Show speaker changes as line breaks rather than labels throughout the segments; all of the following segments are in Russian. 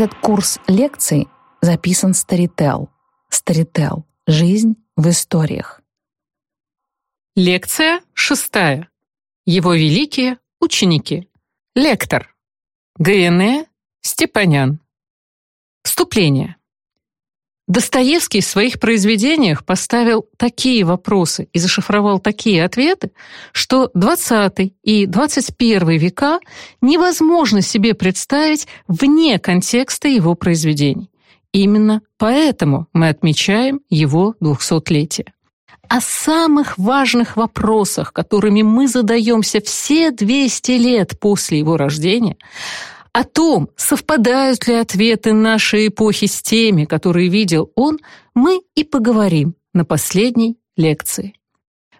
Этот курс лекций записан Storytel. Storytel. Жизнь в историях.
Лекция шестая. Его великие ученики. Лектор. Г.Н.Э. Степанян. Вступление. Достоевский в своих произведениях поставил такие вопросы и зашифровал такие ответы, что 20 и 21 века невозможно себе представить вне контекста его произведений. Именно поэтому мы отмечаем его двухсотлетие. О самых важных вопросах, которыми мы задаемся все 200 лет после его рождения – о том, совпадают ли ответы нашей эпохи с теми, которые видел он, мы и поговорим на последней лекции.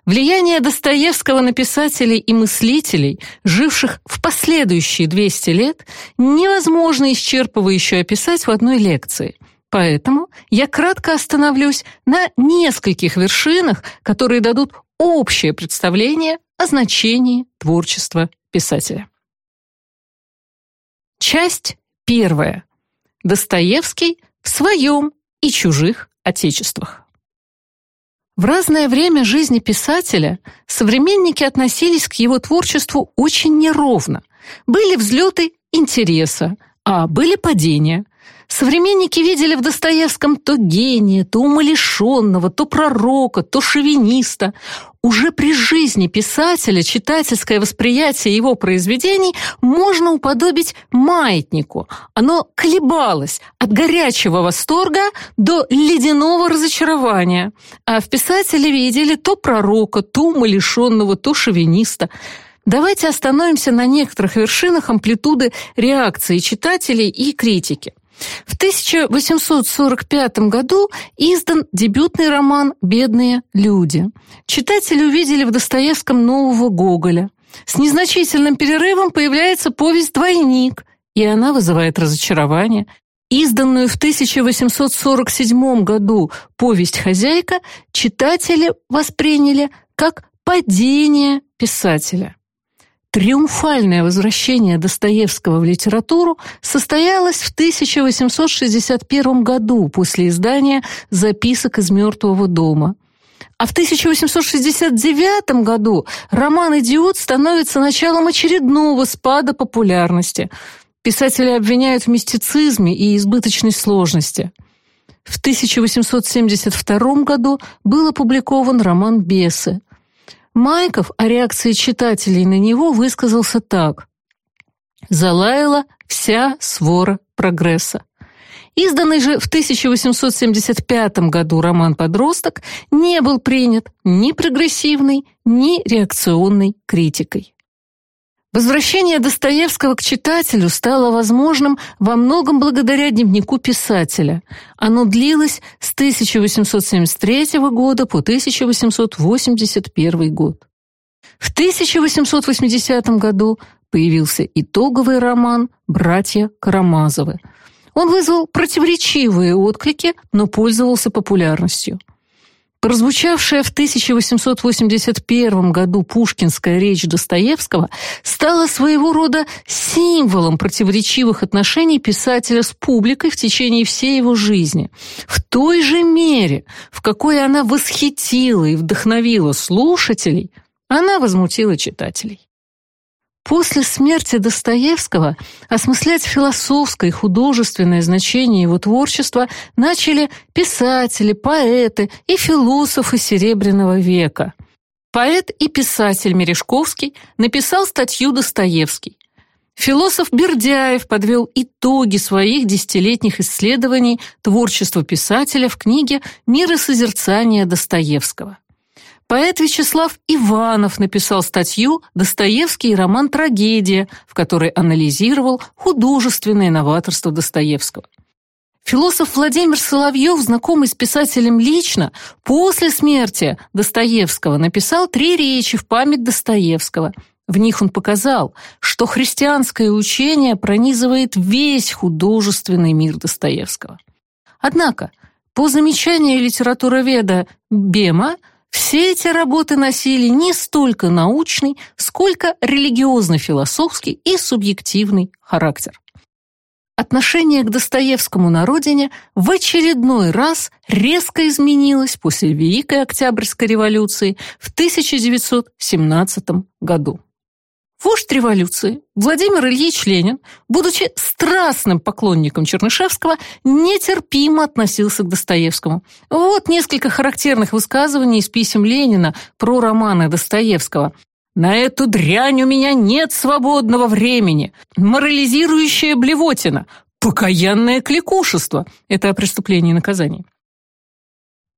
Влияние Достоевского на писателей и мыслителей, живших в последующие 200 лет, невозможно исчерпывающе описать в одной лекции. Поэтому я кратко остановлюсь на нескольких вершинах, которые дадут общее представление о значении творчества писателя. Часть первая. Достоевский в своем и чужих отечествах. В разное время жизни писателя современники относились к его творчеству очень неровно. Были взлеты интереса, а были падения. Современники видели в Достоевском то гения, то умалишенного, то пророка, то шовиниста. Уже при жизни писателя читательское восприятие его произведений можно уподобить маятнику. Оно колебалось от горячего восторга до ледяного разочарования. А в писателе видели то пророка, то умалишенного, то шовиниста. Давайте остановимся на некоторых вершинах амплитуды реакции читателей и критики. В 1845 году издан дебютный роман «Бедные люди». Читатели увидели в Достоевском нового Гоголя. С незначительным перерывом появляется повесть «Двойник», и она вызывает разочарование. Изданную в 1847 году повесть «Хозяйка» читатели восприняли как падение писателя. Триумфальное возвращение Достоевского в литературу состоялось в 1861 году после издания «Записок из мертвого дома». А в 1869 году роман «Идиот» становится началом очередного спада популярности. Писатели обвиняют в мистицизме и избыточной сложности. В 1872 году был опубликован роман «Бесы». Майков о реакции читателей на него высказался так. «Залаяла вся свора прогресса». Изданный же в 1875 году роман «Подросток» не был принят ни прогрессивной, ни реакционной критикой. Возвращение Достоевского к читателю стало возможным во многом благодаря дневнику писателя. Оно длилось с 1873 года по 1881 год. В 1880 году появился итоговый роман «Братья Карамазовы». Он вызвал противоречивые отклики, но пользовался популярностью. Прозвучавшая в 1881 году пушкинская речь Достоевского стала своего рода символом противоречивых отношений писателя с публикой в течение всей его жизни. В той же мере, в какой она восхитила и вдохновила слушателей, она возмутила читателей. После смерти Достоевского осмыслять философское и художественное значение его творчества начали писатели, поэты и философы Серебряного века. Поэт и писатель Мережковский написал статью Достоевский. Философ Бердяев подвел итоги своих десятилетних исследований творчества писателя в книге «Миросозерцание Достоевского». Поэт Вячеслав Иванов написал статью «Достоевский роман «Трагедия», в которой анализировал художественное новаторство Достоевского. Философ Владимир Соловьев, знакомый с писателем лично, после смерти Достоевского написал три речи в память Достоевского. В них он показал, что христианское учение пронизывает весь художественный мир Достоевского. Однако, по замечанию литературоведа Бема, все эти работы носили не столько научный, сколько религиозно-философский и субъективный характер. От отношение к Достоевскому на родине в очередной раз резко изменилось после Великой Октябрьской революции в 1917 году. Вождь революции Владимир Ильич Ленин, будучи страстным поклонником Чернышевского, нетерпимо относился к Достоевскому. Вот несколько характерных высказываний из писем Ленина про романы Достоевского. «На эту дрянь у меня нет свободного времени. Морализирующая блевотина. Покаянное кликушество» — это о преступлении и наказании.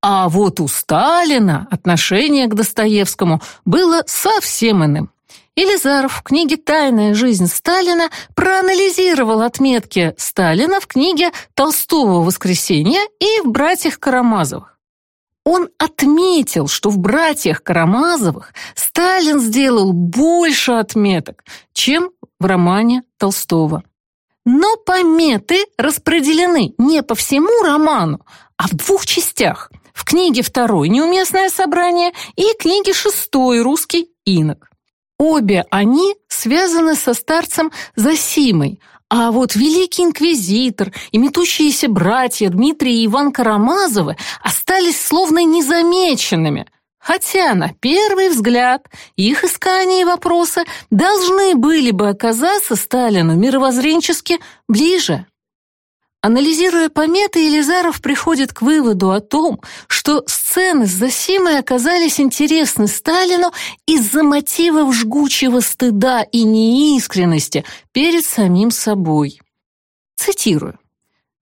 А вот у Сталина отношение к Достоевскому было совсем иным. Елизаров в книге «Тайная жизнь Сталина» проанализировал отметки Сталина в книге Толстого «Воскресенье» и в «Братьях Карамазовых». Он отметил, что в «Братьях Карамазовых» Сталин сделал больше отметок, чем в романе Толстого. Но пометы распределены не по всему роману, а в двух частях. В книге второй «Неуместное собрание» и книге шестой «Русский инок». Обе они связаны со старцем Засимой, а вот великий инквизитор и метущиеся братья Дмитрий и Иван Карамазовы остались словно незамеченными, хотя на первый взгляд их искания и вопросы должны были бы оказаться Сталину мировоззренчески ближе. Анализируя пометы, Елизаров приходит к выводу о том, что сцены с Зосимой оказались интересны Сталину из-за мотивов жгучего стыда и неискренности перед самим собой. Цитирую.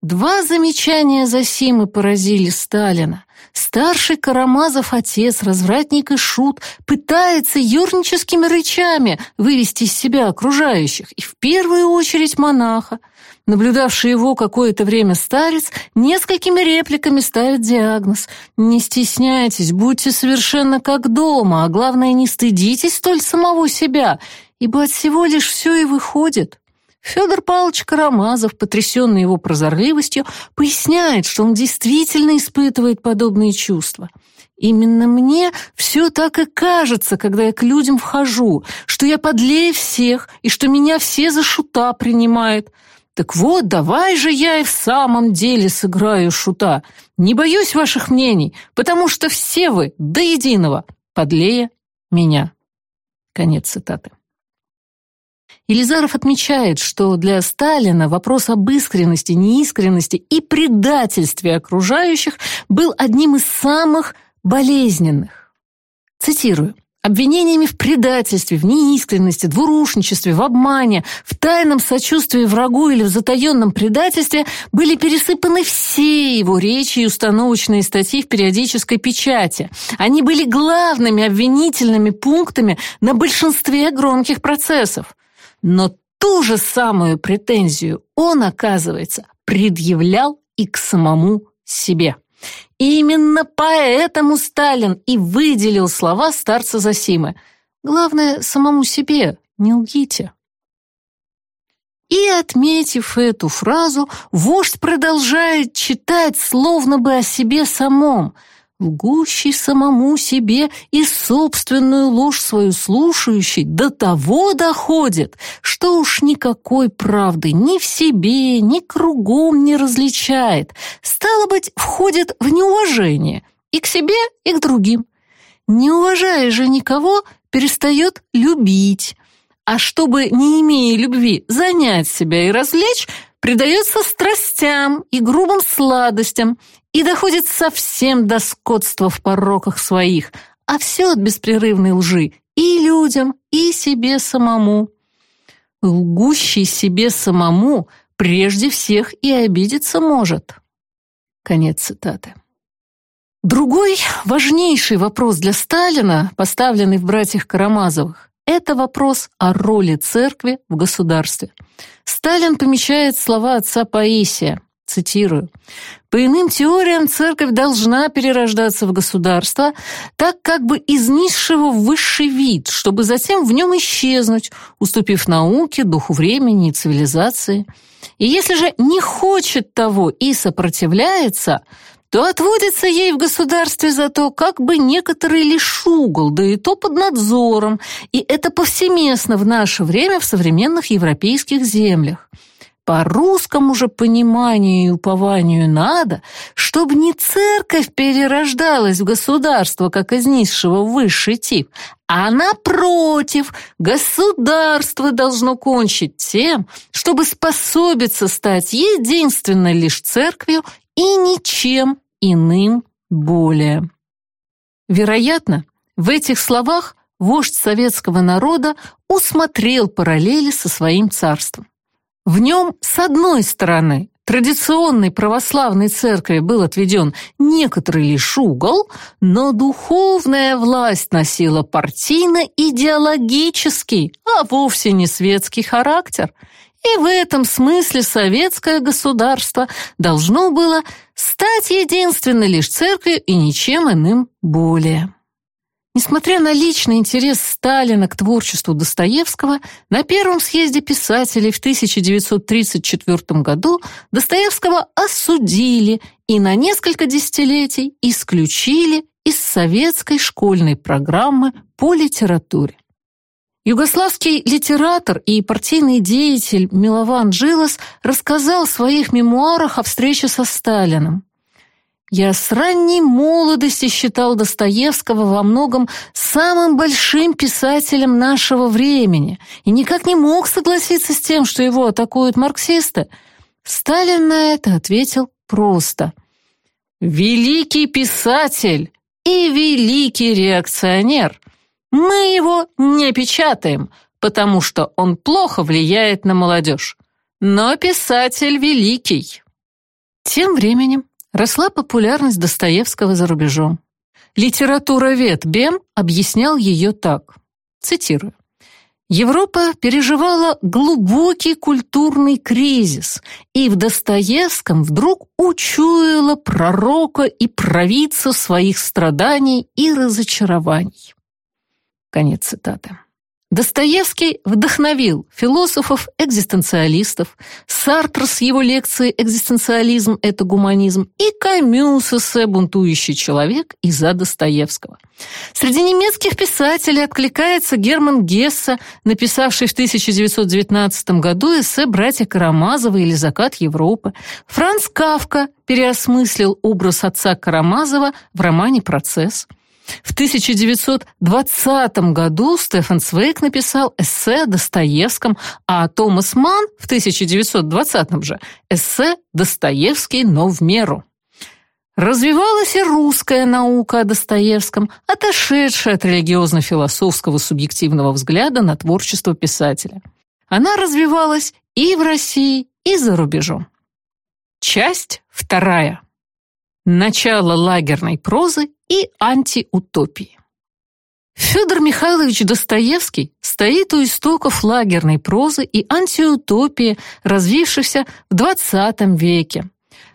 Два замечания Зосимы поразили Сталина. Старший Карамазов отец, развратник и шут, пытается юрническими рычами вывести из себя окружающих, и в первую очередь монаха. Наблюдавший его какое-то время старец несколькими репликами ставит диагноз. «Не стесняйтесь, будьте совершенно как дома, а главное, не стыдитесь столь самого себя, ибо от всего лишь все и выходит». Федор Павлович Карамазов, потрясенный его прозорливостью, поясняет, что он действительно испытывает подобные чувства. Именно мне все так и кажется, когда я к людям вхожу, что я подлее всех и что меня все за шута принимают. Так вот, давай же я и в самом деле сыграю шута. Не боюсь ваших мнений, потому что все вы до единого подлее меня. Конец цитаты. Елизаров отмечает, что для Сталина вопрос об искренности, неискренности и предательстве окружающих был одним из самых болезненных. Цитирую. Обвинениями в предательстве, в неискренности, двурушничестве, в обмане, в тайном сочувствии врагу или в затаенном предательстве были пересыпаны все его речи и установочные статьи в периодической печати. Они были главными обвинительными пунктами на большинстве громких процессов. Но ту же самую претензию он, оказывается, предъявлял и к самому себе. И именно поэтому Сталин и выделил слова старца Засимы. Главное, самому себе не лгите. И, отметив эту фразу, вождь продолжает читать, словно бы о себе самом – лгущий самому себе и собственную ложь свою слушающий до того доходит, что уж никакой правды ни в себе, ни кругом не различает. Стало быть, входит в неуважение и к себе, и к другим. Не уважая же никого, перестает любить. А чтобы, не имея любви, занять себя и развлечь, предается страстям и грубым сладостям и доходит совсем до скотства в пороках своих, а все от беспрерывной лжи и людям, и себе самому. Лгущий себе самому прежде всех и обидеться может. Конец цитаты. Другой важнейший вопрос для Сталина, поставленный в «Братьях Карамазовых», это вопрос о роли церкви в государстве. Сталин помечает слова отца Паисия, цитирую, «По иным теориям церковь должна перерождаться в государство, так как бы из низшего в высший вид, чтобы затем в нем исчезнуть, уступив науке, духу времени и цивилизации. И если же не хочет того и сопротивляется, то отводится ей в государстве за то как бы некоторый лишь угол, да и то под надзором, и это повсеместно в наше время в современных европейских землях. по русскому же пониманию и упованию надо, чтобы не церковь перерождалась в государство, как из низшего в высший тип, а напротив, государство должно кончить тем, чтобы способиться стать единственной лишь церковью и ничем иным более. Вероятно, в этих словах вождь советского народа усмотрел параллели со своим царством. В нем, с одной стороны, традиционной православной церкви был отведен некоторый лишь угол, но духовная власть носила партийно-идеологический, а вовсе не светский характер. И в этом смысле советское государство должно было стать единственной лишь церковью и ничем иным более. Несмотря на личный интерес Сталина к творчеству Достоевского, на Первом съезде писателей в 1934 году Достоевского осудили и на несколько десятилетий исключили из советской школьной программы по литературе. Югославский литератор и партийный деятель Милован Джилас рассказал в своих мемуарах о встрече со Сталином. Я с ранней молодости считал Достоевского во многом самым большим писателем нашего времени и никак не мог согласиться с тем, что его атакуют марксисты. Сталин на это ответил просто. «Великий писатель и великий реакционер. Мы его не печатаем, потому что он плохо влияет на молодежь. Но писатель великий». Тем временем росла популярность Достоевского за рубежом. Литературовед Бем объяснял ее так, цитирую. Европа переживала глубокий культурный кризис, и в Достоевском вдруг учуяла пророка и провидца своих страданий и разочарований. Конец цитаты. Достоевский вдохновил философов-экзистенциалистов, Сартр с его лекцией «Экзистенциализм – это гуманизм» и Камю с эссе «Бунтующий человек» из-за Достоевского. Среди немецких писателей откликается Герман Гесса, написавший в 1919 году эссе «Братья Карамазовы» или «Закат Европы». Франц Кавка переосмыслил образ отца Карамазова в романе «Процесс». В 1920 году Стефан Цвейк написал эссе о Достоевском, а Томас Манн в 1920 же эссе «Достоевский, но в меру». Развивалась и русская наука о Достоевском, отошедшая от религиозно-философского субъективного взгляда на творчество писателя. Она развивалась и в России, и за рубежом. Часть вторая. Начало лагерной прозы и антиутопии. Федор Михайлович Достоевский стоит у истоков лагерной прозы и антиутопии, развившихся в XX веке.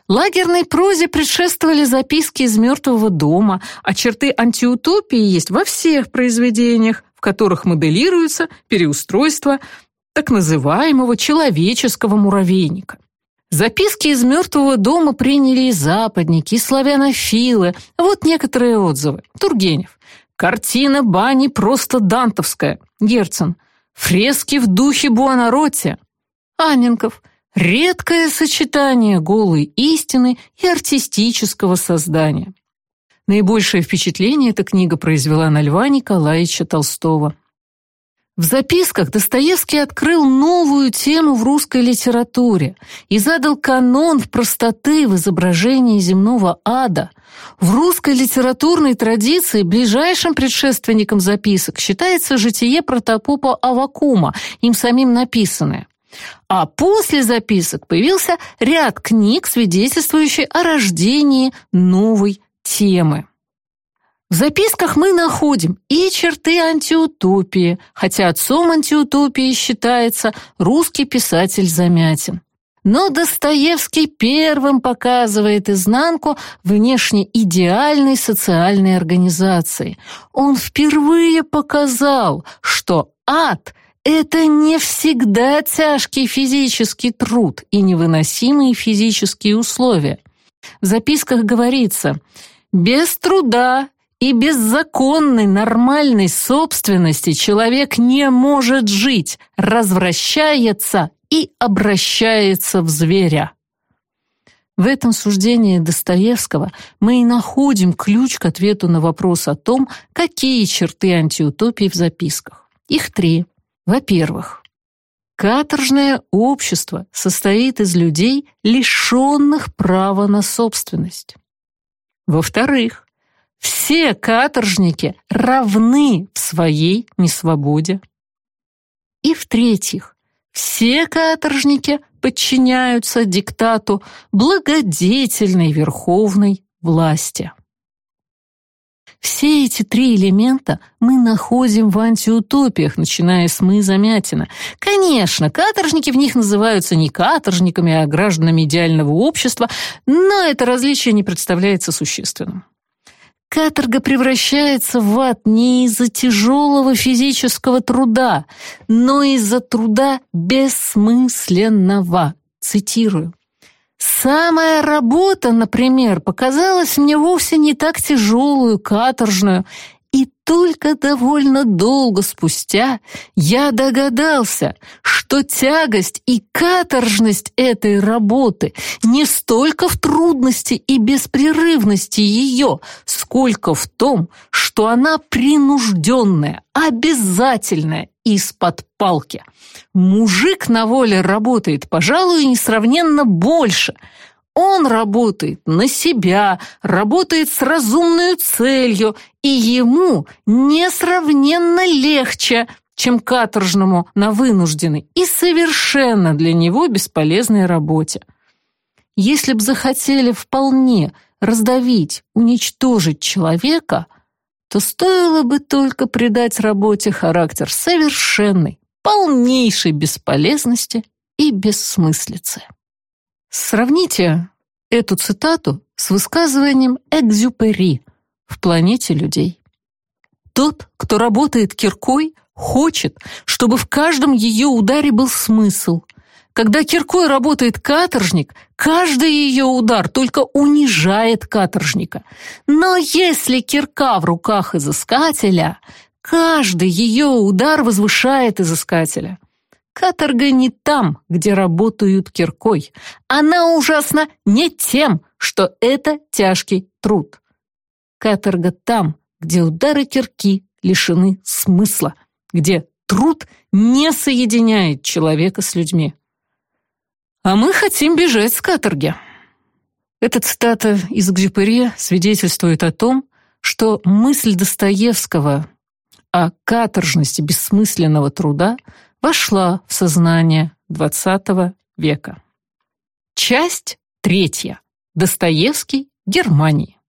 Лагерной прозе предшествовали записки из мертвого дома, а черты антиутопии есть во всех произведениях, в которых моделируется переустройство так называемого человеческого муравейника. Записки из мертвого дома приняли и западники, и славянофилы. Вот некоторые отзывы. Тургенев. Картина бани просто дантовская. Герцен. Фрески в духе Буонаротти. Анненков. Редкое сочетание голой истины и артистического создания. Наибольшее впечатление эта книга произвела на Льва Николаевича Толстого. В записках Достоевский открыл новую тему в русской литературе и задал канон в простоты в изображении земного ада. В русской литературной традиции ближайшим предшественником записок считается житие протопопа Авакума, им самим написанное. А после записок появился ряд книг, свидетельствующих о рождении новой темы. В записках мы находим и черты антиутопии, хотя отцом антиутопии считается русский писатель Замятин. Но Достоевский первым показывает изнанку внешне идеальной социальной организации. Он впервые показал, что ад — это не всегда тяжкий физический труд и невыносимые физические условия. В записках говорится «без труда и без законной нормальной собственности человек не может жить, развращается и обращается в зверя. В этом суждении Достоевского мы и находим ключ к ответу на вопрос о том, какие черты антиутопии в записках. Их три. Во-первых, каторжное общество состоит из людей, лишенных права на собственность. Во-вторых, все каторжники равны в своей несвободе. И в-третьих, все каторжники подчиняются диктату благодетельной верховной власти. Все эти три элемента мы находим в антиутопиях, начиная с «Мы Замятина». Конечно, каторжники в них называются не каторжниками, а гражданами идеального общества, но это различие не представляется существенным. Каторга превращается в ад не из-за тяжелого физического труда, но из-за труда бессмысленного. Цитирую. Самая работа, например, показалась мне вовсе не так тяжелую, каторжную, только довольно долго спустя я догадался, что тягость и каторжность этой работы не столько в трудности и беспрерывности ее, сколько в том, что она принужденная, обязательная, из-под палки. Мужик на воле работает, пожалуй, несравненно больше – он работает на себя, работает с разумной целью, и ему несравненно легче, чем каторжному на вынужденной и совершенно для него бесполезной работе. Если б захотели вполне раздавить, уничтожить человека, то стоило бы только придать работе характер совершенной, полнейшей бесполезности и бессмыслицы. Сравните эту цитату с высказыванием Экзюпери в «Планете людей». Тот, кто работает киркой, хочет, чтобы в каждом ее ударе был смысл. Когда киркой работает каторжник, каждый ее удар только унижает каторжника. Но если кирка в руках изыскателя, каждый ее удар возвышает изыскателя. Каторга не там, где работают киркой. Она ужасна не тем, что это тяжкий труд. Каторга там, где удары кирки лишены смысла, где труд не соединяет человека с людьми. А мы хотим бежать с каторги. Эта цитата из Гжипыри свидетельствует о том, что мысль Достоевского о каторжности бессмысленного труда вошла в сознание XX века. Часть третья. Достоевский, Германии.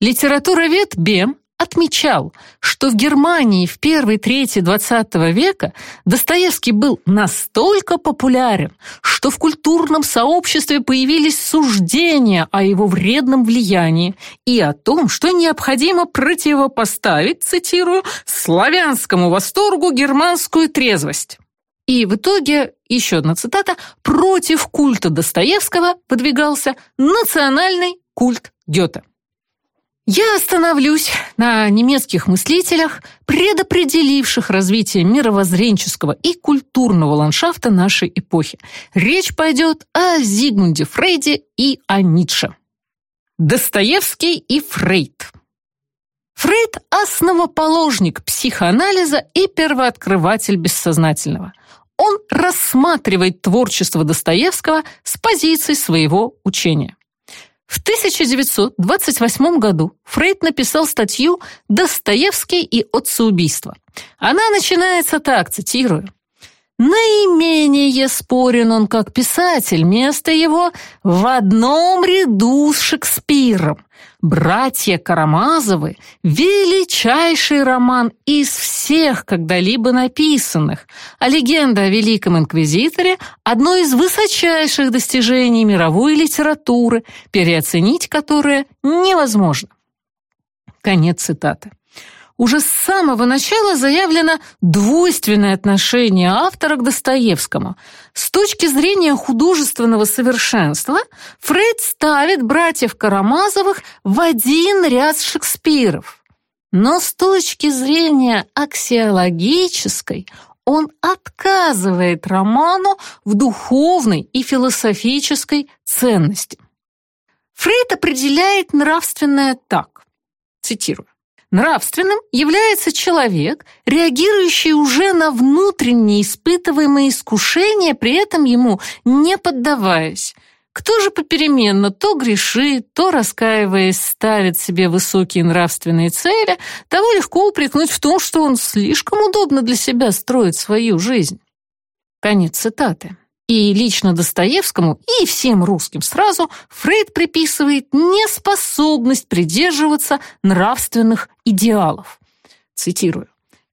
Литературовед Бем отмечал, что в Германии в первой трети XX века Достоевский был настолько популярен, что в культурном сообществе появились суждения о его вредном влиянии и о том, что необходимо противопоставить, цитирую, «славянскому восторгу германскую трезвость». И в итоге, еще одна цитата, против культа Достоевского подвигался национальный культ Гёте. Я остановлюсь на немецких мыслителях, предопределивших развитие мировоззренческого и культурного ландшафта нашей эпохи. Речь пойдет о Зигмунде Фрейде и о Ницше. Достоевский и Фрейд. Фрейд – основоположник психоанализа и первооткрыватель бессознательного он рассматривает творчество Достоевского с позиции своего учения. В 1928 году Фрейд написал статью «Достоевский и отцеубийство». Она начинается так, цитирую. Наименее спорен он как писатель, место его в одном ряду с Шекспиром. «Братья Карамазовы» — величайший роман из всех когда-либо написанных, а легенда о Великом Инквизиторе — одно из высочайших достижений мировой литературы, переоценить которое невозможно. Конец цитаты уже с самого начала заявлено двойственное отношение автора к Достоевскому. С точки зрения художественного совершенства Фрейд ставит братьев Карамазовых в один ряд с Шекспиров. Но с точки зрения аксиологической он отказывает роману в духовной и философической ценности. Фрейд определяет нравственное так, цитирую, Нравственным является человек, реагирующий уже на внутренние испытываемые искушения, при этом ему не поддаваясь. Кто же попеременно то грешит, то, раскаиваясь, ставит себе высокие нравственные цели, того легко упрекнуть в том, что он слишком удобно для себя строит свою жизнь. Конец цитаты. И лично Достоевскому, и всем русским сразу Фрейд приписывает неспособность придерживаться нравственных идеалов. Цитирую.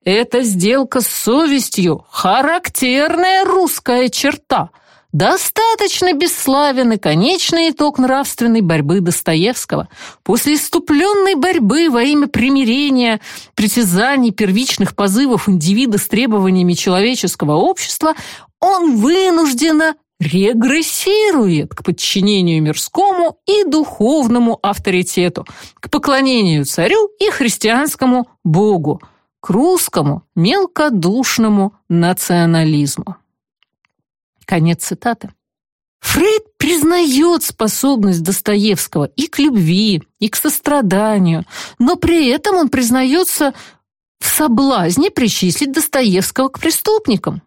«Это сделка с совестью, характерная русская черта, достаточно бесславен и конечный итог нравственной борьбы Достоевского. После иступленной борьбы во имя примирения, притязаний первичных позывов индивида с требованиями человеческого общества, он вынужденно регрессирует к подчинению мирскому и духовному авторитету, к поклонению царю и христианскому богу, к русскому мелкодушному национализму. Конец цитаты. Фрейд признает способность Достоевского и к любви, и к состраданию, но при этом он признается в соблазне причислить Достоевского к преступникам.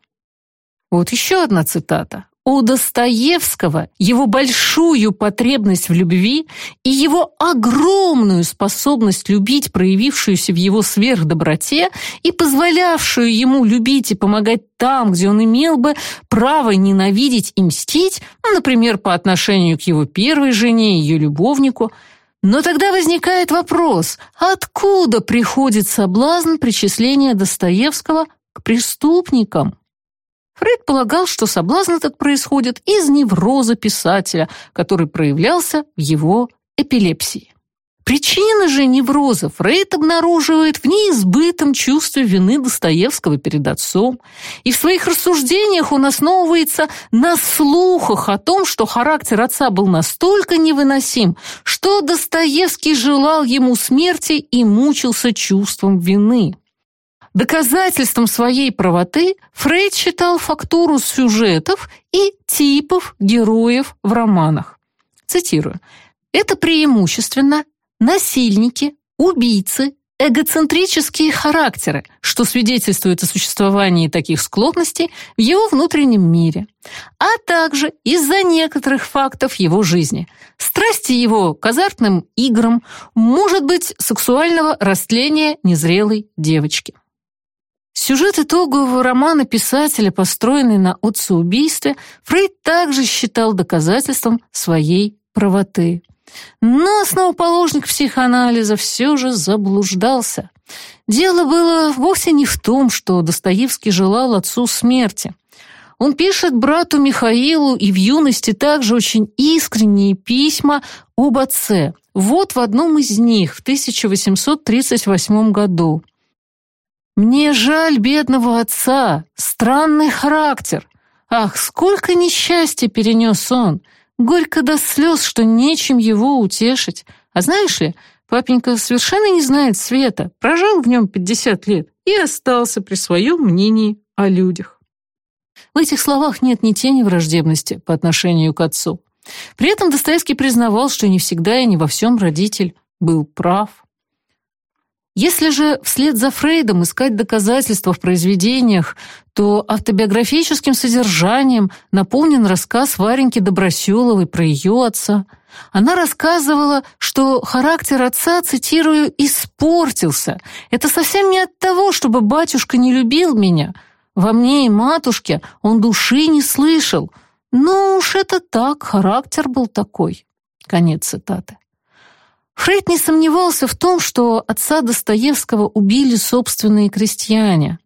Вот еще одна цитата. У Достоевского его большую потребность в любви и его огромную способность любить, проявившуюся в его сверхдоброте и позволявшую ему любить и помогать там, где он имел бы право ненавидеть и мстить, например, по отношению к его первой жене и ее любовнику. Но тогда возникает вопрос, откуда приходит соблазн причисления Достоевского к преступникам? Фрейд полагал, что соблазн этот происходит из невроза писателя, который проявлялся в его эпилепсии. Причины же невроза Фрейд обнаруживает в неизбытом чувстве вины Достоевского перед отцом, и в своих рассуждениях он основывается на слухах о том, что характер отца был настолько невыносим, что Достоевский желал ему смерти и мучился чувством вины. Доказательством своей правоты Фрейд считал фактуру сюжетов и типов героев в романах. Цитирую. «Это преимущественно насильники, убийцы, эгоцентрические характеры, что свидетельствует о существовании таких склонностей в его внутреннем мире, а также из-за некоторых фактов его жизни, страсти его к азартным играм, может быть, сексуального растления незрелой девочки. Сюжет итогового романа писателя, построенный на отцеубийстве, Фрейд также считал доказательством своей правоты. Но основоположник психоанализа все же заблуждался. Дело было вовсе не в том, что Достоевский желал отцу смерти. Он пишет брату Михаилу и в юности также очень искренние письма об отце. Вот в одном из них, в 1838 году. Мне жаль бедного отца, странный характер. Ах, сколько несчастья перенес он. Горько до слез, что нечем его утешить. А знаешь ли, папенька совершенно не знает света, прожил в нем 50 лет и остался при своем мнении о людях. В этих словах нет ни тени враждебности по отношению к отцу. При этом Достоевский признавал, что не всегда и не во всем родитель был прав. Если же вслед за Фрейдом искать доказательства в произведениях, то автобиографическим содержанием наполнен рассказ Вареньки Доброселовой про ее отца. Она рассказывала, что характер отца, цитирую, «испортился». Это совсем не от того, чтобы батюшка не любил меня. Во мне и матушке он души не слышал. Ну уж это так, характер был такой. Конец цитаты. Фрейд не сомневался в том, что отца Достоевского убили собственные крестьяне.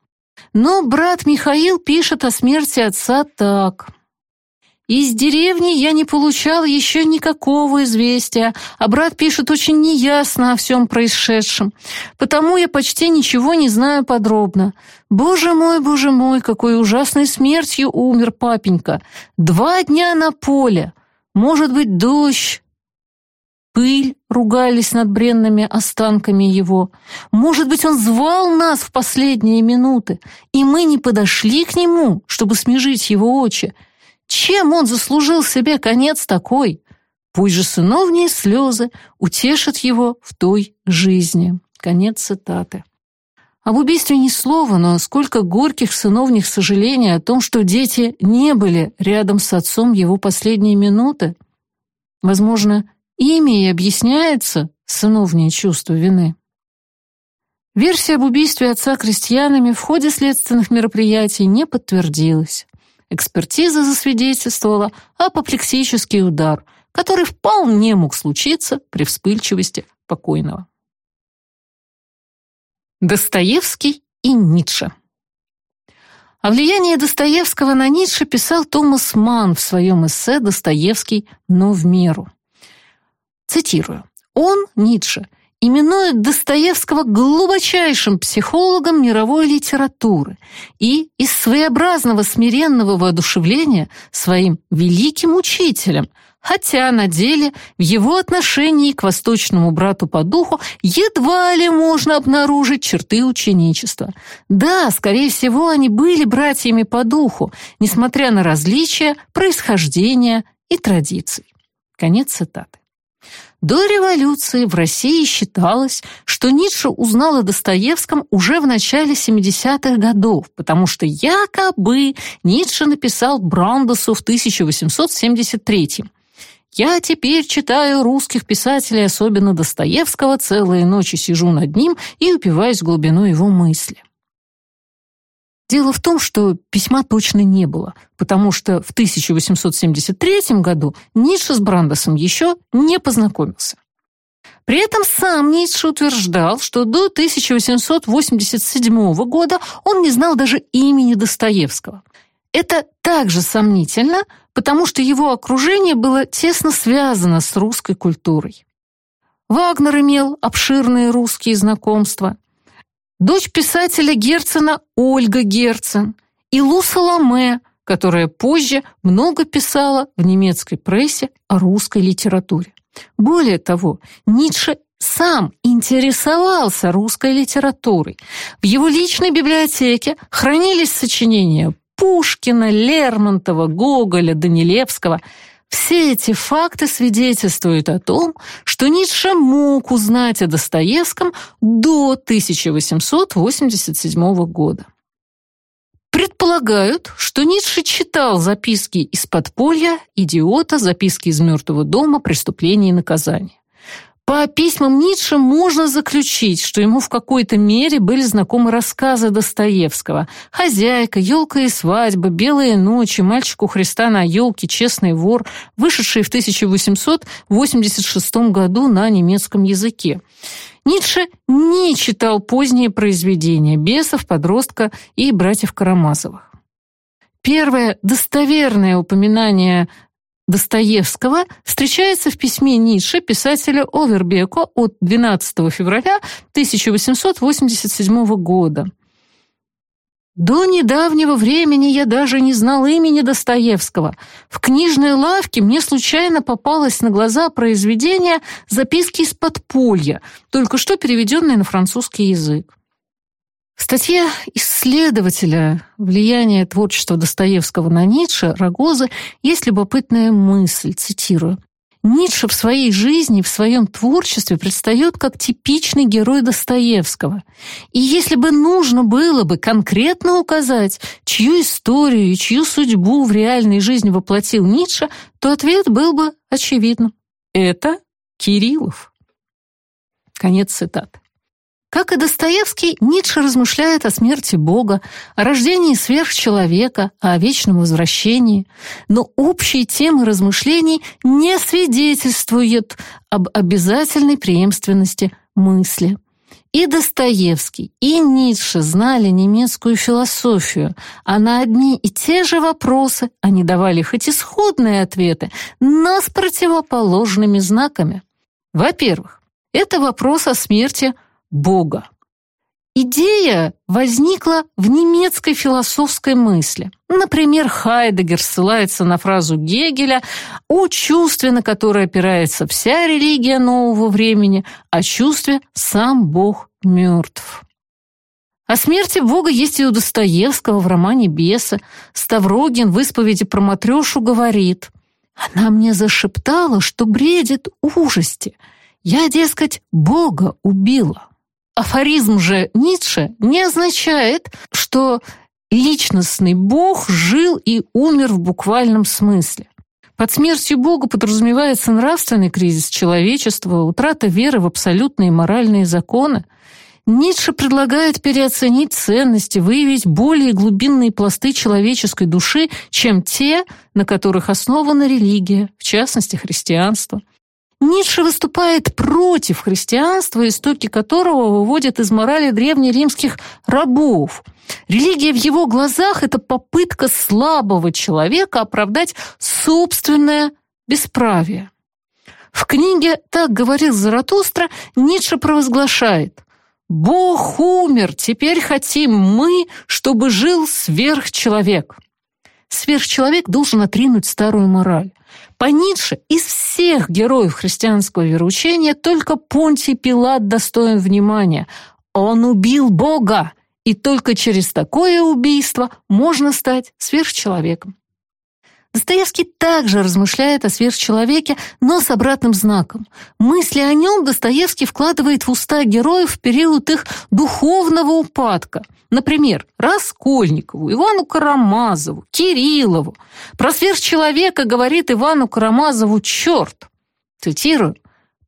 Но брат Михаил пишет о смерти отца так. «Из деревни я не получал еще никакого известия, а брат пишет очень неясно о всем происшедшем, потому я почти ничего не знаю подробно. Боже мой, боже мой, какой ужасной смертью умер папенька! Два дня на поле! Может быть, дождь, пыль ругались над бренными останками его. Может быть, он звал нас в последние минуты, и мы не подошли к нему, чтобы смежить его очи. Чем он заслужил себе конец такой? Пусть же сыновние слезы утешат его в той жизни. Конец цитаты. Об убийстве ни слова, но сколько горьких сыновних сожалений о том, что дети не были рядом с отцом его последние минуты. Возможно, ими и объясняется сыновнее чувство вины. Версия об убийстве отца крестьянами в ходе следственных мероприятий не подтвердилась. Экспертиза засвидетельствовала апоплексический удар, который вполне мог случиться при вспыльчивости покойного. Достоевский и Ницше О влиянии Достоевского на Ницше писал Томас Манн в своем эссе «Достоевский, но в меру». Цитирую. «Он, Ницше, именует Достоевского глубочайшим психологом мировой литературы и из своеобразного смиренного воодушевления своим великим учителем – хотя на деле в его отношении к восточному брату по духу едва ли можно обнаружить черты ученичества. Да, скорее всего, они были братьями по духу, несмотря на различия происхождения и традиций. Конец цитаты. До революции в России считалось, что Ницше узнал о Достоевском уже в начале 70-х годов, потому что якобы Ницше написал Брандесу в 1873 -м. Я теперь читаю русских писателей, особенно Достоевского, целые ночи сижу над ним и упиваюсь глубиной его мысли. Дело в том, что письма точно не было, потому что в 1873 году Ницше с Брандесом еще не познакомился. При этом сам Ницше утверждал, что до 1887 года он не знал даже имени Достоевского. Это также сомнительно, потому что его окружение было тесно связано с русской культурой. Вагнер имел обширные русские знакомства. Дочь писателя Герцена Ольга Герцен и Лу Саламе, которая позже много писала в немецкой прессе о русской литературе. Более того, Ницше сам интересовался русской литературой. В его личной библиотеке хранились сочинения Пушкина, Лермонтова, Гоголя, Данилевского. Все эти факты свидетельствуют о том, что Ницше мог узнать о Достоевском до 1887 года. Предполагают, что Ницше читал записки из подполья, идиота, записки из мертвого дома, преступления и наказания. По письмам Ницше можно заключить, что ему в какой-то мере были знакомы рассказы Достоевского «Хозяйка», «Елка и свадьба», «Белые ночи», «Мальчик у Христа на елке», «Честный вор», вышедшие в 1886 году на немецком языке. Ницше не читал поздние произведения «Бесов», «Подростка» и «Братьев Карамазовых». Первое достоверное упоминание Достоевского встречается в письме Ницше писателя Овербеку от 12 февраля 1887 года. До недавнего времени я даже не знал имени Достоевского. В книжной лавке мне случайно попалось на глаза произведение «Записки из подполья», только что переведенное на французский язык. В статье исследователя влияния творчества Достоевского на Ницше Рогоза есть любопытная мысль, цитирую. Ницше в своей жизни, в своем творчестве предстает как типичный герой Достоевского. И если бы нужно было бы конкретно указать, чью историю и чью судьбу в реальной жизни воплотил Ницше, то ответ был бы очевидным. Это Кириллов. Конец цитаты. Как и Достоевский, Ницше размышляет о смерти Бога, о рождении сверхчеловека, о вечном возвращении, но общие темы размышлений не свидетельствуют об обязательной преемственности мысли. И Достоевский, и Ницше знали немецкую философию, а на одни и те же вопросы они давали хоть исходные ответы, но с противоположными знаками. Во-первых, это вопрос о смерти Бога. Идея возникла в немецкой философской мысли. Например, Хайдегер ссылается на фразу Гегеля о чувстве, на которое опирается вся религия нового времени, о чувстве «сам Бог мертв». О смерти Бога есть и у Достоевского в романе «Бесы». Ставрогин в исповеди про Матрёшу говорит «Она мне зашептала, что бредит ужасти. Я, дескать, Бога убила». Афоризм же Ницше не означает, что личностный Бог жил и умер в буквальном смысле. Под смертью Бога подразумевается нравственный кризис человечества, утрата веры в абсолютные моральные законы. Ницше предлагает переоценить ценности, выявить более глубинные пласты человеческой души, чем те, на которых основана религия, в частности христианство – Ницше выступает против христианства, истоки которого выводят из морали древнеримских рабов. Религия в его глазах – это попытка слабого человека оправдать собственное бесправие. В книге «Так говорил Заратустра» Ницше провозглашает «Бог умер, теперь хотим мы, чтобы жил сверхчеловек». Сверхчеловек должен отринуть старую мораль. По Ницше из всех героев христианского вероучения только Понтий Пилат достоин внимания. Он убил Бога, и только через такое убийство можно стать сверхчеловеком. Достоевский также размышляет о сверхчеловеке, но с обратным знаком. Мысли о нем Достоевский вкладывает в уста героев в период их духовного упадка. Например, Раскольникову, Ивану Карамазову, Кириллову. Про сверхчеловека говорит Ивану Карамазову «черт». Цитирую.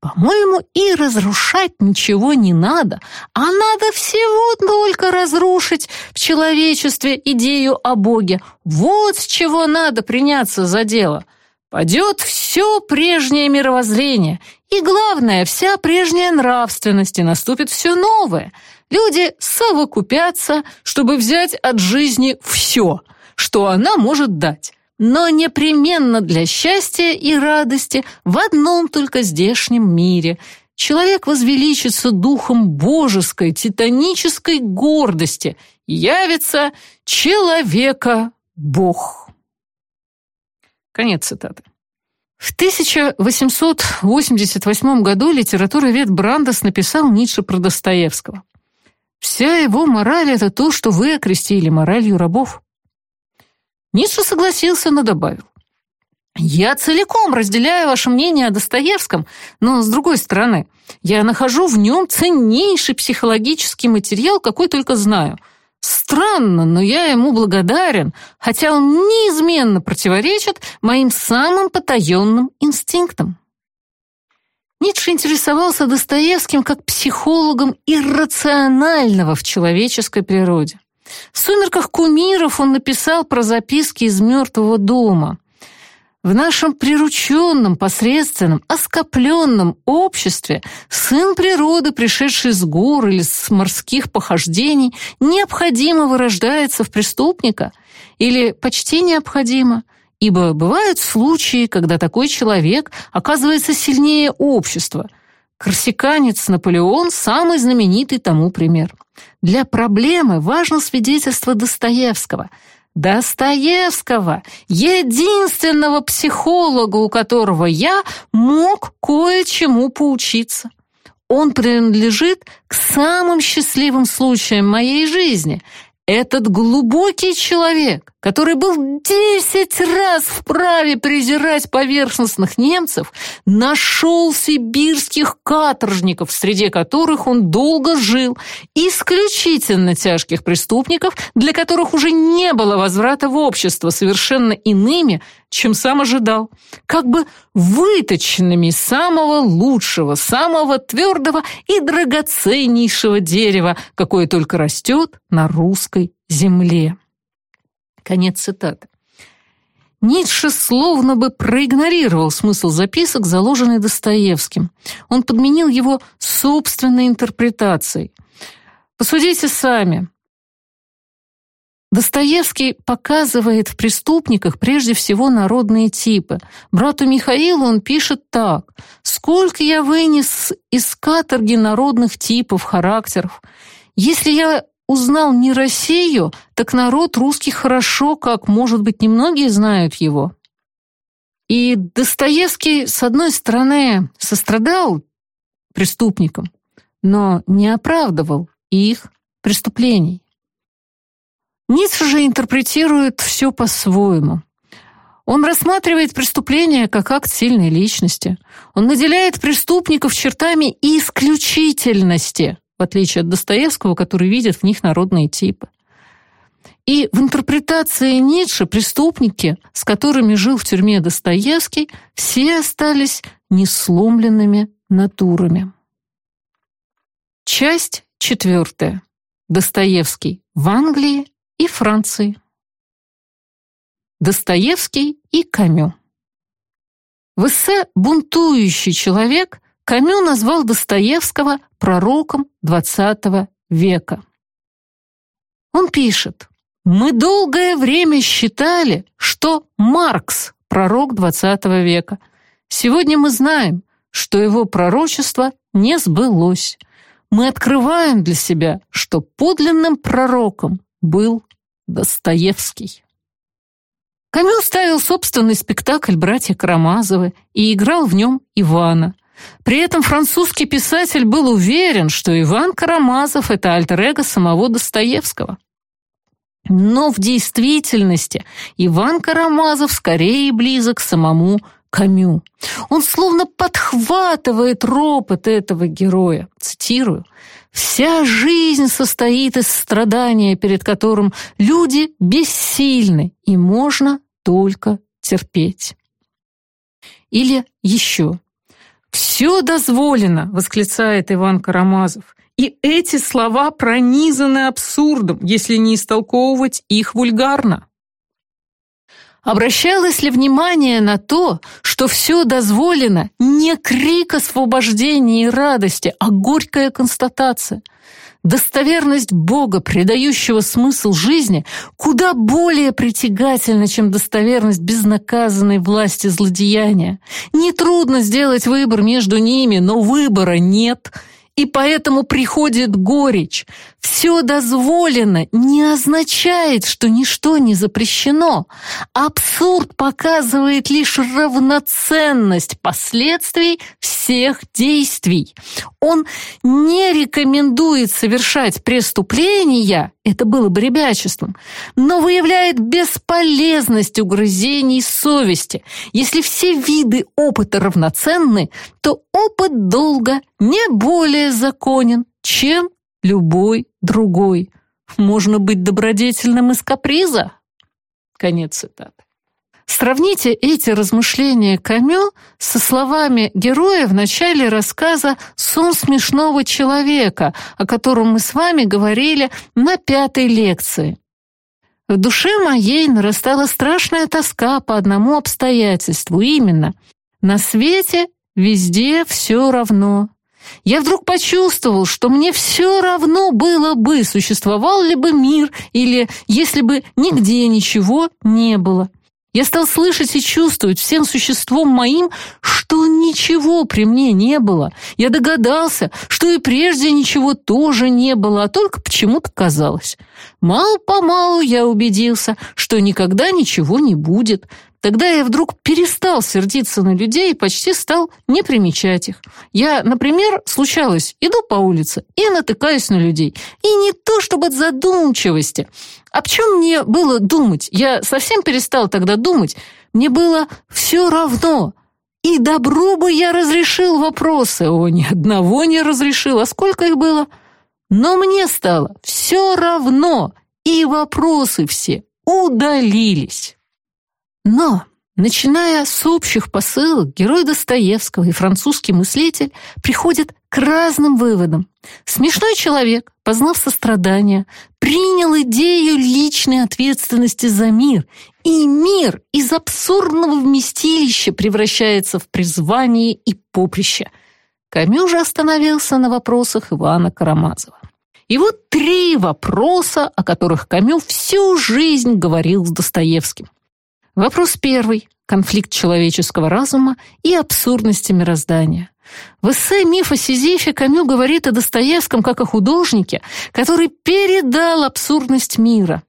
По-моему, и разрушать ничего не надо, а надо всего только разрушить в человечестве идею о Боге. Вот с чего надо приняться за дело. Падет все прежнее мировоззрение, и главное, вся прежняя нравственность, и наступит все новое. Люди совокупятся, чтобы взять от жизни все, что она может дать но непременно для счастья и радости в одном только здешнем мире. Человек возвеличится духом божеской, титанической гордости, явится человека Бог. Конец цитаты. В 1888 году литературовед Брандес написал Ницше про Достоевского. «Вся его мораль — это то, что вы окрестили моралью рабов. Ницше согласился, но добавил. «Я целиком разделяю ваше мнение о Достоевском, но, с другой стороны, я нахожу в нем ценнейший психологический материал, какой только знаю. Странно, но я ему благодарен, хотя он неизменно противоречит моим самым потаенным инстинктам». Ницше интересовался Достоевским как психологом иррационального в человеческой природе. В «Сумерках кумиров» он написал про записки из мертвого дома. В нашем прирученном, посредственном, оскопленном обществе сын природы, пришедший с гор или с морских похождений, необходимо вырождается в преступника или почти необходимо, ибо бывают случаи, когда такой человек оказывается сильнее общества. Корсиканец Наполеон – самый знаменитый тому пример – для проблемы важно свидетельство Достоевского. Достоевского, единственного психолога, у которого я мог кое-чему поучиться. Он принадлежит к самым счастливым случаям моей жизни. Этот глубокий человек, который был десять раз вправе презирать поверхностных немцев, нашел сибирских каторжников, среди которых он долго жил, исключительно тяжких преступников, для которых уже не было возврата в общество совершенно иными, чем сам ожидал, как бы выточенными самого лучшего, самого твердого и драгоценнейшего дерева, какое только растет на русской земле. Конец цитаты. Ницше словно бы проигнорировал смысл записок, заложенный Достоевским. Он подменил его собственной интерпретацией. Посудите сами. Достоевский показывает в преступниках прежде всего народные типы. Брату Михаилу он пишет так. «Сколько я вынес из каторги народных типов, характеров. Если я узнал не Россию, так народ русский хорошо, как, может быть, немногие знают его. И Достоевский, с одной стороны, сострадал преступникам, но не оправдывал их преступлений. Ницше же интерпретирует все по-своему. Он рассматривает преступление как акт сильной личности. Он наделяет преступников чертами исключительности, в отличие от Достоевского, который видит в них народные типы. И в интерпретации Ницше преступники, с которыми жил в тюрьме Достоевский, все остались несломленными натурами. Часть четвертая. Достоевский в Англии и Франции. Достоевский и Камю. В эссе «Бунтующий человек» Камю назвал Достоевского пророком XX века. Он пишет, «Мы долгое время считали, что Маркс – пророк XX века. Сегодня мы знаем, что его пророчество не сбылось. Мы открываем для себя, что подлинным пророком был Достоевский». Камю ставил собственный спектакль «Братья Карамазовы» и играл в нем Ивана – при этом французский писатель был уверен, что Иван Карамазов — это альтер-эго самого Достоевского. Но в действительности Иван Карамазов скорее близок к самому Камю. Он словно подхватывает ропот этого героя. Цитирую. «Вся жизнь состоит из страдания, перед которым люди бессильны, и можно только терпеть». Или еще. «Все дозволено!» — восклицает Иван Карамазов. И эти слова пронизаны абсурдом, если не истолковывать их вульгарно. Обращалось ли внимание на то, что все дозволено не крик освобождения и радости, а горькая констатация — Достоверность Бога, придающего смысл жизни, куда более притягательна, чем достоверность безнаказанной власти злодеяния. Нетрудно сделать выбор между ними, но выбора нет — и поэтому приходит горечь. Все дозволено не означает, что ничто не запрещено. Абсурд показывает лишь равноценность последствий всех действий. Он не рекомендует совершать преступления, это было бы ребячеством, но выявляет бесполезность угрызений совести. Если все виды опыта равноценны, то опыт долга не более законен, чем любой другой. Можно быть добродетельным из каприза. Конец цитаты. Сравните эти размышления Камю со словами героя в начале рассказа «Сон смешного человека», о котором мы с вами говорили на пятой лекции. В душе моей нарастала страшная тоска по одному обстоятельству, именно «На свете везде все равно». Я вдруг почувствовал, что мне все равно было бы, существовал ли бы мир, или если бы нигде ничего не было. Я стал слышать и чувствовать всем существом моим, что ничего при мне не было. Я догадался, что и прежде ничего тоже не было, а только почему-то казалось. Мало-помалу я убедился, что никогда ничего не будет, Тогда я вдруг перестал сердиться на людей и почти стал не примечать их. Я, например, случалось, иду по улице и натыкаюсь на людей. И не то чтобы от задумчивости. Об а чем мне было думать? Я совсем перестал тогда думать. Мне было все равно. И добро бы я разрешил вопросы. О, ни одного не разрешил. А сколько их было? Но мне стало все равно. И вопросы все удалились. Но, начиная с общих посылок, герой Достоевского и французский мыслитель приходят к разным выводам. Смешной человек, познав сострадание, принял идею личной ответственности за мир, и мир из абсурдного вместилища превращается в призвание и поприще. Камю же остановился на вопросах Ивана Карамазова. И вот три вопроса, о которых Камю всю жизнь говорил с Достоевским. Вопрос первый – конфликт человеческого разума и абсурдности мироздания. В эссе «Миф о Сизифе» Камю говорит о Достоевском как о художнике, который передал абсурдность мира.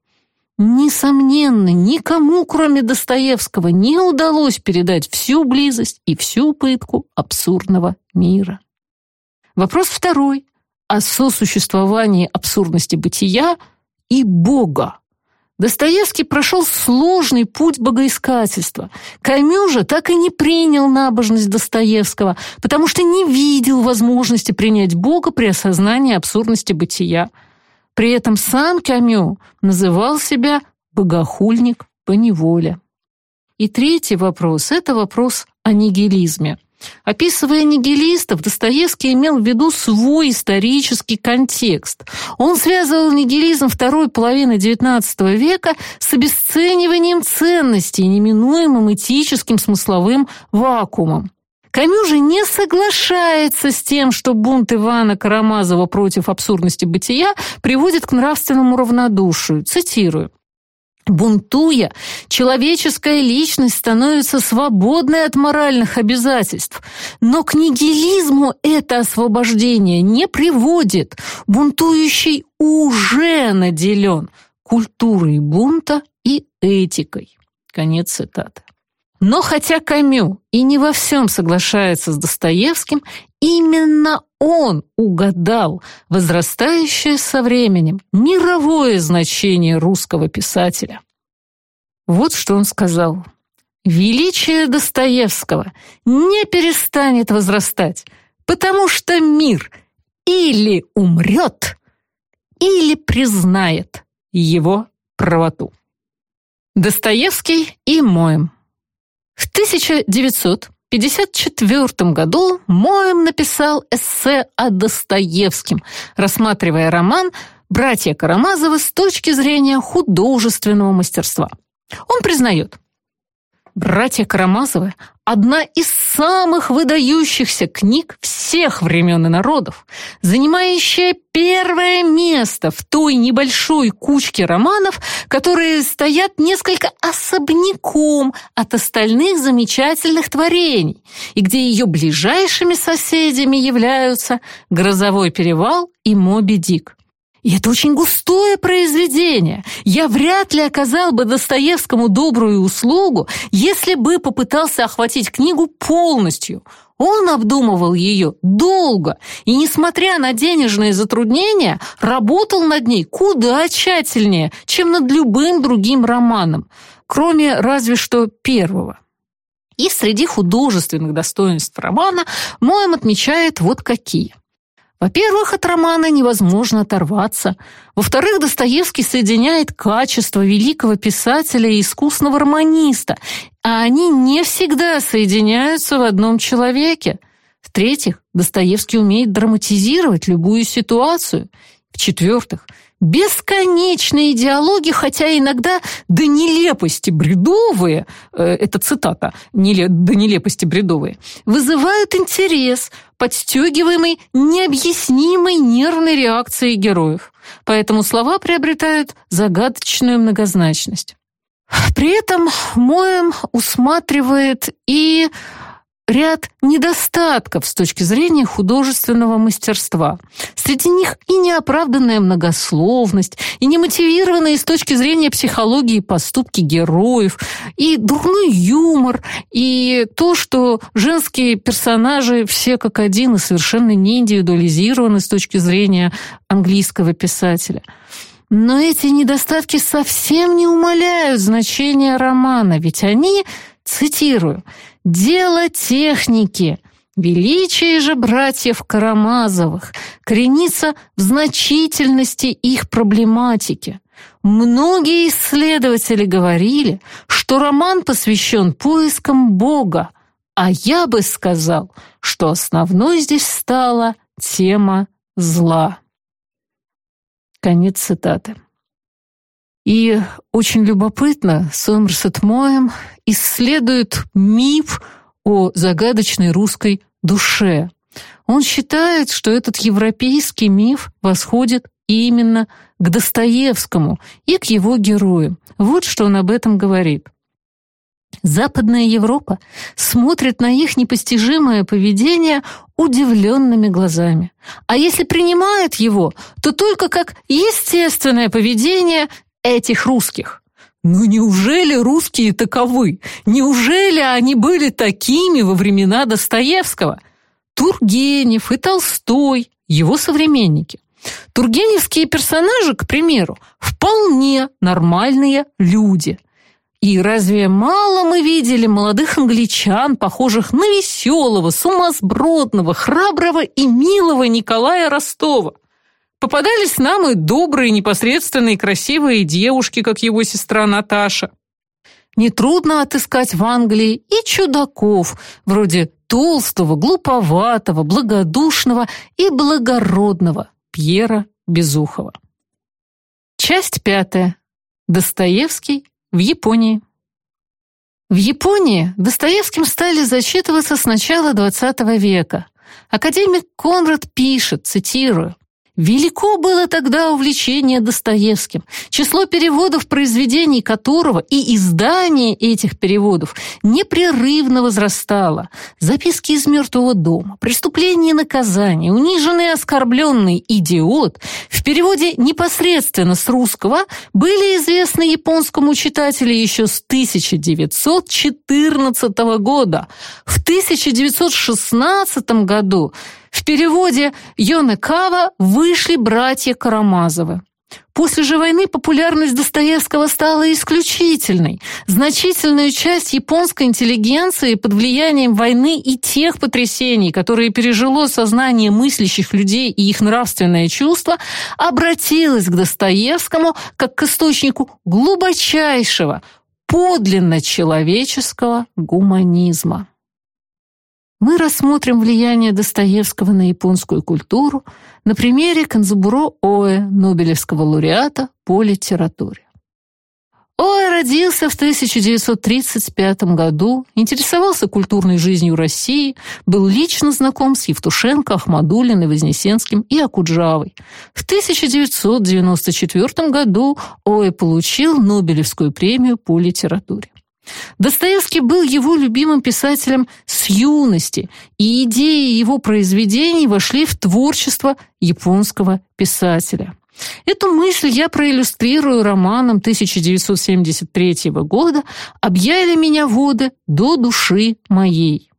Несомненно, никому, кроме Достоевского, не удалось передать всю близость и всю пытку абсурдного мира. Вопрос второй о сосуществовании абсурдности бытия и Бога. Достоевский прошел сложный путь богоискательства. Камю же так и не принял набожность Достоевского, потому что не видел возможности принять Бога при осознании абсурдности бытия. При этом сам Камю называл себя богохульник по неволе. И третий вопрос – это вопрос о нигилизме. Описывая нигилистов, Достоевский имел в виду свой исторический контекст. Он связывал нигилизм второй половины XIX века с обесцениванием ценностей, неминуемым этическим смысловым вакуумом. Камю же не соглашается с тем, что бунт Ивана Карамазова против абсурдности бытия приводит к нравственному равнодушию. Цитирую. Бунтуя, человеческая личность становится свободной от моральных обязательств. Но к нигилизму это освобождение не приводит. Бунтующий уже наделен культурой бунта и этикой. Конец цитаты. Но хотя Камю и не во всем соглашается с Достоевским, именно он угадал возрастающее со временем мировое значение русского писателя. Вот что он сказал. «Величие Достоевского не перестанет возрастать, потому что мир или умрет, или признает его правоту». Достоевский и Моем в 1954 году Моем написал эссе о Достоевском, рассматривая роман «Братья Карамазовы» с точки зрения художественного мастерства. Он признает, «Братья Карамазовы одна из самых выдающихся книг всех времен и народов, занимающая первое место в той небольшой кучке романов, которые стоят несколько особняком от остальных замечательных творений, и где ее ближайшими соседями являются «Грозовой перевал» и «Моби Дик». И это очень густое произведение. Я вряд ли оказал бы Достоевскому добрую услугу, если бы попытался охватить книгу полностью. Он обдумывал ее долго и, несмотря на денежные затруднения, работал над ней куда тщательнее, чем над любым другим романом, кроме разве что первого. И среди художественных достоинств романа Моем отмечает вот какие – во-первых, от романа невозможно оторваться. Во-вторых, Достоевский соединяет качество великого писателя и искусного романиста, а они не всегда соединяются в одном человеке. В-третьих, Достоевский умеет драматизировать любую ситуацию. В-четвертых, Бесконечные диалоги, хотя иногда до нелепости бредовые, э, это цитата, неле, до нелепости бредовые, вызывают интерес, подстегиваемый необъяснимой нервной реакцией героев. Поэтому слова приобретают загадочную многозначность. При этом Моем усматривает и ряд недостатков с точки зрения художественного мастерства. Среди них и неоправданная многословность, и немотивированные с точки зрения психологии поступки героев, и дурной юмор, и то, что женские персонажи все как один и совершенно не индивидуализированы с точки зрения английского писателя. Но эти недостатки совсем не умаляют значения романа, ведь они, цитирую, Дело техники. Величие же братьев Карамазовых коренится в значительности их проблематики. Многие исследователи говорили, что роман посвящен поискам Бога, а я бы сказал, что основной здесь стала тема зла. Конец цитаты. И очень любопытно, Сомерсет Моэм исследует миф о загадочной русской душе. Он считает, что этот европейский миф восходит именно к Достоевскому и к его герою. Вот что он об этом говорит. Западная Европа смотрит на их непостижимое поведение удивленными глазами. А если принимает его, то только как естественное поведение этих русских. Ну неужели русские таковы? Неужели они были такими во времена Достоевского? Тургенев и Толстой, его современники. Тургеневские персонажи, к примеру, вполне нормальные люди. И разве мало мы видели молодых англичан, похожих на веселого, сумасбродного, храброго и милого Николая Ростова? Попадались нам и добрые, непосредственные, красивые девушки, как его сестра Наташа. Нетрудно отыскать в Англии и чудаков, вроде толстого, глуповатого, благодушного и благородного Пьера Безухова. Часть пятая. Достоевский в Японии. В Японии Достоевским стали зачитываться с начала XX века. Академик Конрад пишет, цитирую, Велико было тогда увлечение Достоевским, число переводов произведений которого и издание этих переводов непрерывно возрастало. Записки из мертвого дома, преступление и наказание, униженный и оскорбленный идиот в переводе непосредственно с русского были известны японскому читателю еще с 1914 года. В 1916 году в переводе Йонекава вышли братья Карамазовы. После же войны популярность Достоевского стала исключительной. Значительную часть японской интеллигенции под влиянием войны и тех потрясений, которые пережило сознание мыслящих людей и их нравственное чувство, обратилась к Достоевскому как к источнику глубочайшего, подлинно человеческого гуманизма мы рассмотрим влияние Достоевского на японскую культуру на примере Канзабуро Оэ, Нобелевского лауреата по литературе. Оэ родился в 1935 году, интересовался культурной жизнью России, был лично знаком с Евтушенко, Ахмадулиной, Вознесенским и Акуджавой. В 1994 году Оэ получил Нобелевскую премию по литературе. Достоевский был его любимым писателем с юности, и идеи его произведений вошли в творчество японского писателя. Эту мысль я проиллюстрирую романом 1973 года «Объяли меня воды до души моей».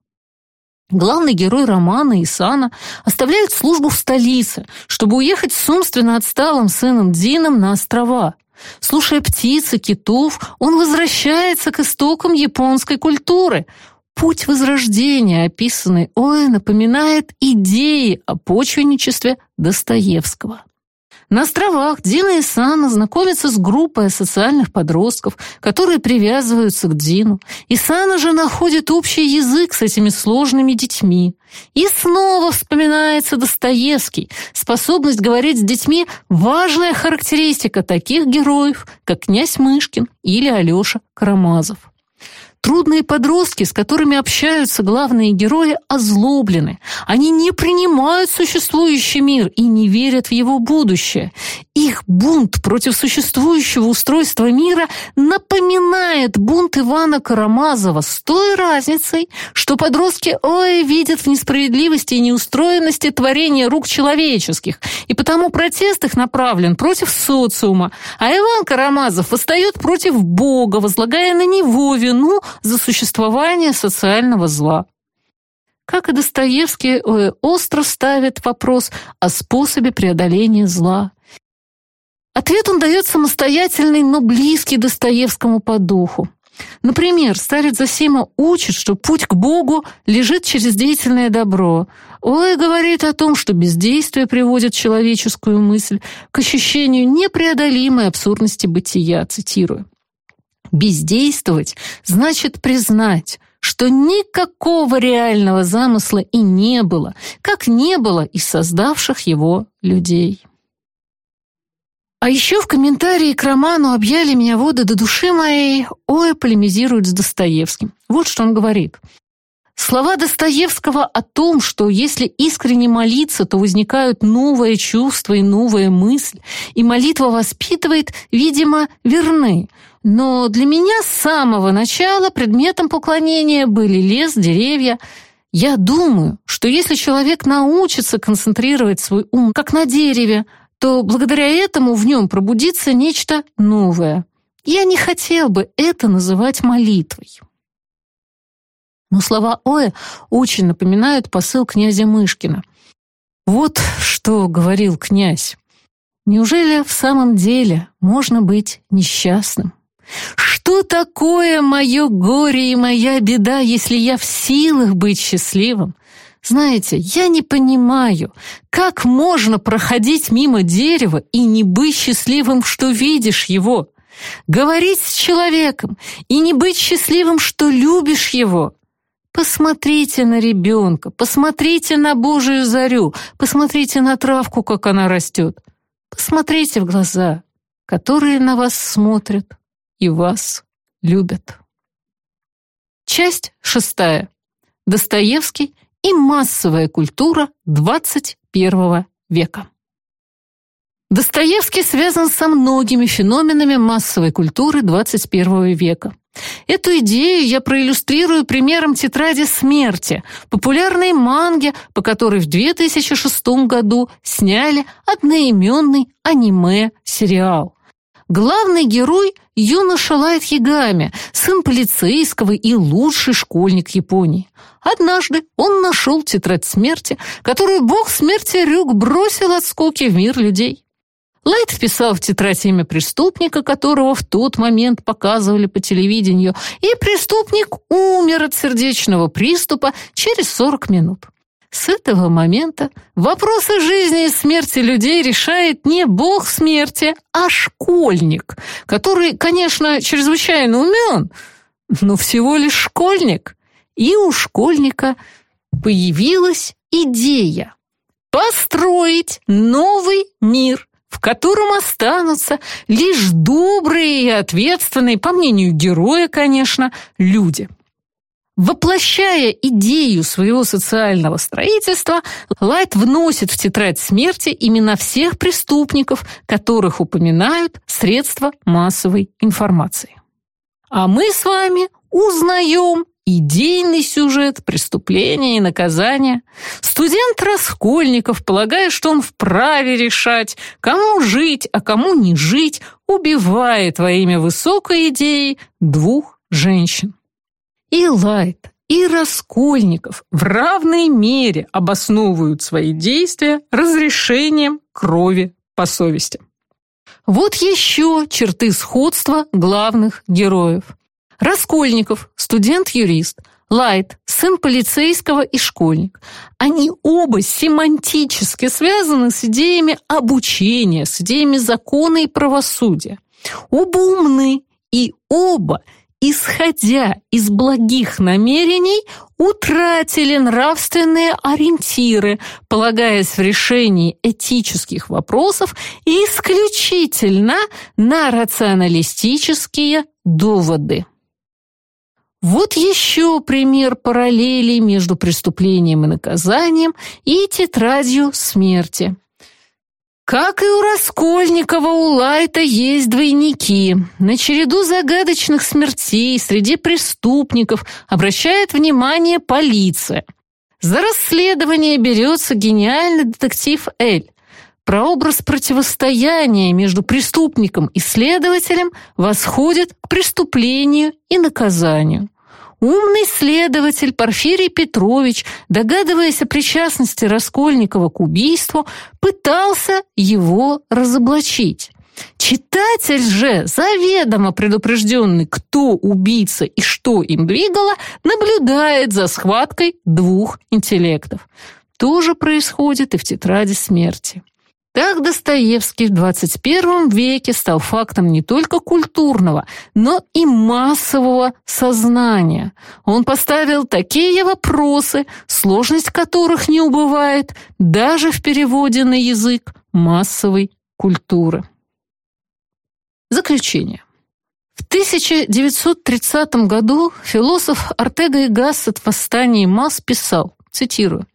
Главный герой романа Исана оставляет службу в столице, чтобы уехать с умственно отсталым сыном Дином на острова – Слушая птиц и китов, он возвращается к истокам японской культуры. Путь возрождения, описанный Оэ, напоминает идеи о почвенничестве Достоевского. На островах Дина и Сана знакомятся с группой социальных подростков, которые привязываются к Дину. И Сана же находит общий язык с этими сложными детьми. И снова вспоминается Достоевский. Способность говорить с детьми – важная характеристика таких героев, как князь Мышкин или Алеша Карамазов. Трудные подростки, с которыми общаются главные герои, озлоблены. Они не принимают существующий мир и не верят в его будущее. Их бунт против существующего устройства мира напоминает бунт Ивана Карамазова с той разницей, что подростки ой видят в несправедливости и неустроенности творения рук человеческих, и потому протест их направлен против социума, а Иван Карамазов восстает против Бога, возлагая на него вину за существование социального зла. Как и Достоевский, остро ставит вопрос о способе преодоления зла. Ответ он дает самостоятельный, но близкий Достоевскому по духу. Например, старец Засима учит, что путь к Богу лежит через деятельное добро. Ой говорит о том, что бездействие приводит человеческую мысль к ощущению непреодолимой абсурдности бытия, цитирую. Бездействовать значит признать, что никакого реального замысла и не было, как не было и создавших его людей. А еще в комментарии к роману «Объяли меня воды до души моей» Оя полемизирует с Достоевским. Вот что он говорит. Слова Достоевского о том, что если искренне молиться, то возникают новые чувства и новая мысль, и молитва воспитывает, видимо, верны. Но для меня с самого начала предметом поклонения были лес, деревья. Я думаю, что если человек научится концентрировать свой ум как на дереве, то благодаря этому в нем пробудится нечто новое. Я не хотел бы это называть молитвой. Но слова Оэ очень напоминают посыл князя Мышкина. Вот что говорил князь. Неужели в самом деле можно быть несчастным? Что такое мое горе и моя беда, если я в силах быть счастливым? Знаете, я не понимаю, как можно проходить мимо дерева и не быть счастливым, что видишь его? Говорить с человеком и не быть счастливым, что любишь его? Посмотрите на ребенка, посмотрите на Божию зарю, посмотрите на травку, как она растет. Посмотрите в глаза, которые на вас смотрят и вас любят. Часть шестая. Достоевский и массовая культура 21 века. Достоевский связан со многими феноменами массовой культуры 21 века. Эту идею я проиллюстрирую примером тетради смерти, популярной манги, по которой в 2006 году сняли одноименный аниме-сериал. Главный герой — юноша Лайт Ягами, сын полицейского и лучший школьник Японии. Однажды он нашел тетрадь смерти, которую бог смерти Рюк бросил от скуки в мир людей. Лайт вписал в тетрадь имя преступника, которого в тот момент показывали по телевидению, и преступник умер от сердечного приступа через 40 минут. С этого момента вопросы жизни и смерти людей решает не бог смерти, а школьник, который, конечно, чрезвычайно умен, но всего лишь школьник. И у школьника появилась идея построить новый мир, в котором останутся лишь добрые и ответственные, по мнению героя, конечно, люди. Воплощая идею своего социального строительства, Лайт вносит в тетрадь смерти имена всех преступников, которых упоминают средства массовой информации. А мы с вами узнаем идейный сюжет преступления и наказания. Студент Раскольников, полагая, что он вправе решать, кому жить, а кому не жить, убивает во имя высокой идеи двух женщин. И Лайт, и Раскольников в равной мере обосновывают свои действия разрешением крови по совести. Вот еще черты сходства главных героев. Раскольников, студент-юрист, Лайт, сын полицейского и школьник. Они оба семантически связаны с идеями обучения, с идеями закона и правосудия. Оба умны и оба, исходя из благих намерений, утратили нравственные ориентиры, полагаясь в решении этических вопросов исключительно на рационалистические доводы. Вот еще пример параллелей между преступлением и наказанием и тетрадью смерти. Как и у Раскольникова, у Лайта есть двойники. На череду загадочных смертей среди преступников обращает внимание полиция. За расследование берется гениальный детектив Эль. Прообраз противостояния между преступником и следователем восходит к преступлению и наказанию. Умный следователь Порфирий Петрович, догадываясь о причастности Раскольникова к убийству, пытался его разоблачить. Читатель же, заведомо предупрежденный, кто убийца и что им двигало, наблюдает за схваткой двух интеллектов. То же происходит и в тетради смерти. Так Достоевский в 21 веке стал фактом не только культурного, но и массового сознания. Он поставил такие вопросы, сложность которых не убывает даже в переводе на язык массовой культуры. Заключение. В 1930 году философ Артега и Гассет в «Восстании масс» писал, цитирую,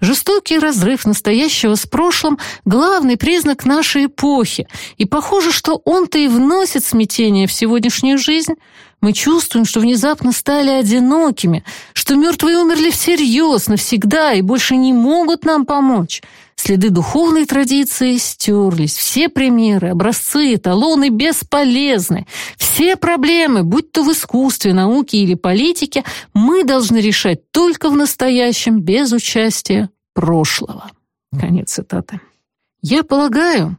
Жестокий разрыв настоящего с прошлым – главный признак нашей эпохи, и похоже, что он-то и вносит смятение в сегодняшнюю жизнь. Мы чувствуем, что внезапно стали одинокими, что мертвые умерли всерьез, навсегда, и больше не могут нам помочь. Следы духовной традиции стерлись, все примеры, образцы, эталоны бесполезны. Все проблемы, будь то в искусстве, науке или политике, мы должны решать только в настоящем, без участия прошлого. Конец цитаты. Я полагаю,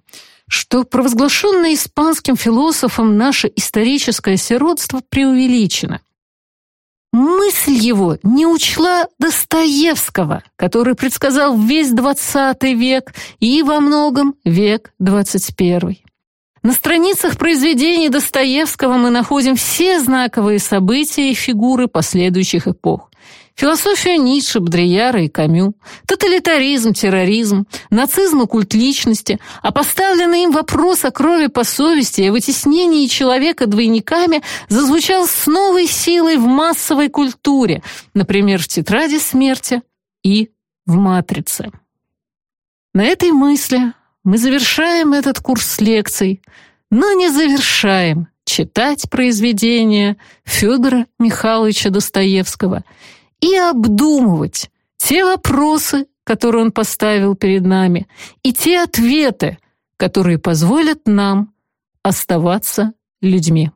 что провозглашенное испанским философом наше историческое сиротство преувеличено. Мысль его не учла Достоевского, который предсказал весь XX век и во многом век XXI. На страницах произведений Достоевского мы находим все знаковые события и фигуры последующих эпох. Философию Ницше, Бодрияра и Камю, тоталитаризм, терроризм, нацизм и культ личности, а поставленный им вопрос о крови по совести и вытеснении человека двойниками зазвучал с новой силой в массовой культуре, например, в «Тетради смерти» и в «Матрице». На этой мысли мы завершаем этот курс лекций, но не завершаем читать произведения Федора Михайловича Достоевского – и обдумывать те вопросы, которые он поставил перед нами, и те ответы, которые позволят нам оставаться людьми.